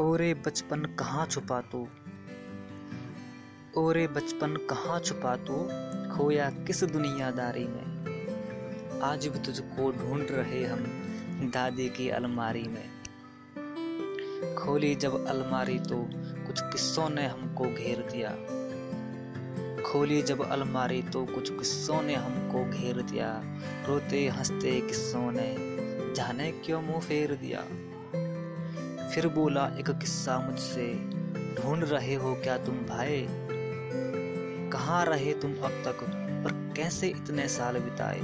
ओरे बचपन कहाँ छुपा तू? ओरे बचपन कहाँ छुपा तू? खोया किस दुनियादारी में? आज भी तुझको ढूंढ रहे हम दादी की अलमारी में। खोली जब अलमारी तो कुछ किस्सों ने हमको घेर दिया। खोली जब अलमारी तो कुछ किस्सों ने हमको घेर दिया। रोते हँसते किस्सों ने, जाने क्यों मुँह फेर दिया? फिर बोला, एक किस्सा मुझसे। ढूंढ रहे हो क्या तुम भाई? कहाँ रहे तुम अब तक? और कैसे इतने साल बिताए?